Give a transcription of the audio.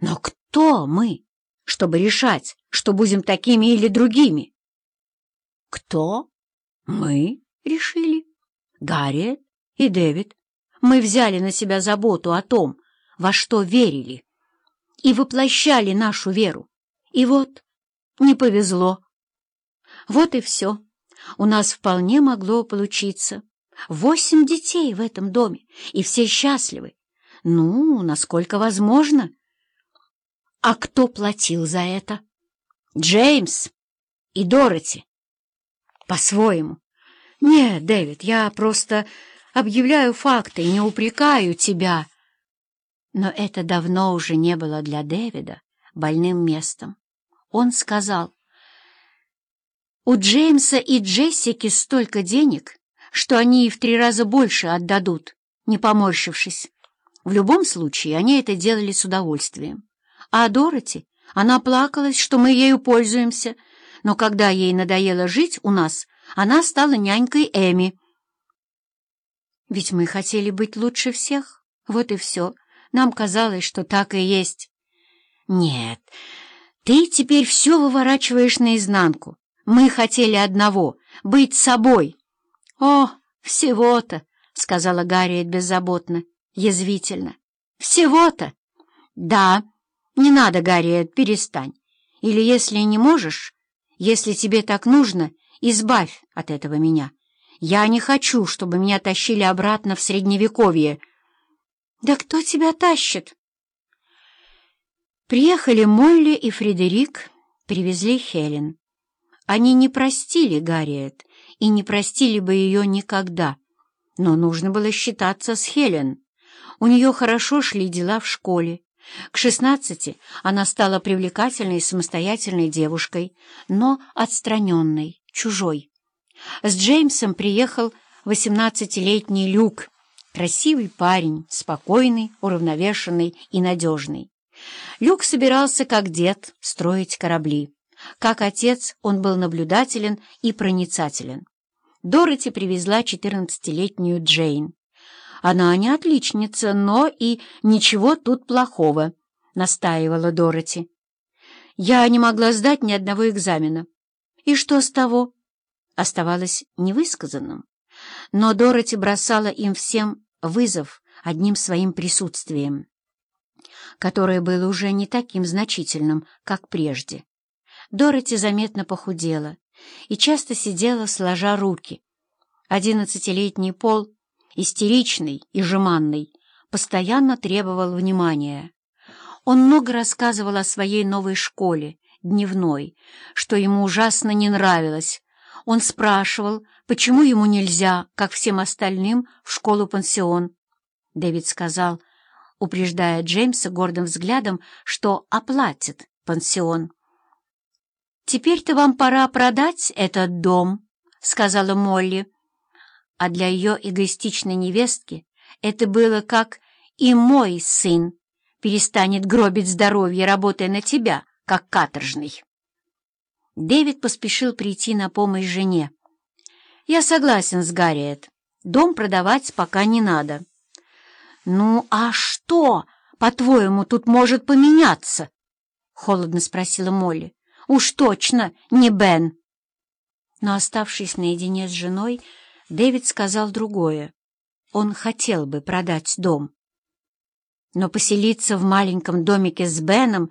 Но кто мы, чтобы решать, что будем такими или другими? Кто? Мы решили. Гарриет и Дэвид. Мы взяли на себя заботу о том, во что верили, и воплощали нашу веру. И вот, не повезло. Вот и все. У нас вполне могло получиться. Восемь детей в этом доме, и все счастливы. Ну, насколько возможно. А кто платил за это? Джеймс и Дороти. По-своему. Нет, Дэвид, я просто объявляю факты, не упрекаю тебя. Но это давно уже не было для Дэвида больным местом. Он сказал, «У Джеймса и Джессики столько денег, что они и в три раза больше отдадут, не поморщившись. В любом случае, они это делали с удовольствием. А Дороти, она плакалась, что мы ею пользуемся, но когда ей надоело жить у нас, она стала нянькой Эми. Ведь мы хотели быть лучше всех, вот и все. Нам казалось, что так и есть. Нет, ты теперь все выворачиваешь наизнанку. Мы хотели одного — быть собой. О, всего-то, — сказала Гарриет беззаботно, язвительно. Всего-то? Да. Не надо, Гарриет, перестань. Или если не можешь, если тебе так нужно, избавь от этого меня. Я не хочу, чтобы меня тащили обратно в Средневековье. Да кто тебя тащит? Приехали Молли и Фредерик, привезли Хелен. Они не простили Гарриет и не простили бы ее никогда, но нужно было считаться с Хелен. У нее хорошо шли дела в школе. К шестнадцати она стала привлекательной самостоятельной девушкой, но отстраненной, чужой. С Джеймсом приехал восемнадцатилетний Люк, красивый парень, спокойный, уравновешенный и надежный. Люк собирался, как дед, строить корабли. Как отец он был наблюдателен и проницателен. Дороти привезла четырнадцатилетнюю Джейн. Она не отличница, но и ничего тут плохого, — настаивала Дороти. Я не могла сдать ни одного экзамена. И что с того? Оставалось невысказанным. Но Дороти бросала им всем вызов одним своим присутствием которое было уже не таким значительным, как прежде. Дороти заметно похудела и часто сидела, сложа руки. Одиннадцатилетний Пол, истеричный и жеманный, постоянно требовал внимания. Он много рассказывал о своей новой школе, дневной, что ему ужасно не нравилось. Он спрашивал, почему ему нельзя, как всем остальным, в школу-пансион. Дэвид сказал, упреждая Джеймса гордым взглядом, что оплатит пансион. «Теперь-то вам пора продать этот дом», — сказала Молли. А для ее эгоистичной невестки это было как «и мой сын перестанет гробить здоровье, работая на тебя, как каторжный». Дэвид поспешил прийти на помощь жене. «Я согласен с Гарриет. Дом продавать пока не надо». «Ну, а что, по-твоему, тут может поменяться?» — холодно спросила Молли. «Уж точно не Бен!» Но, оставшись наедине с женой, Дэвид сказал другое. Он хотел бы продать дом. Но поселиться в маленьком домике с Беном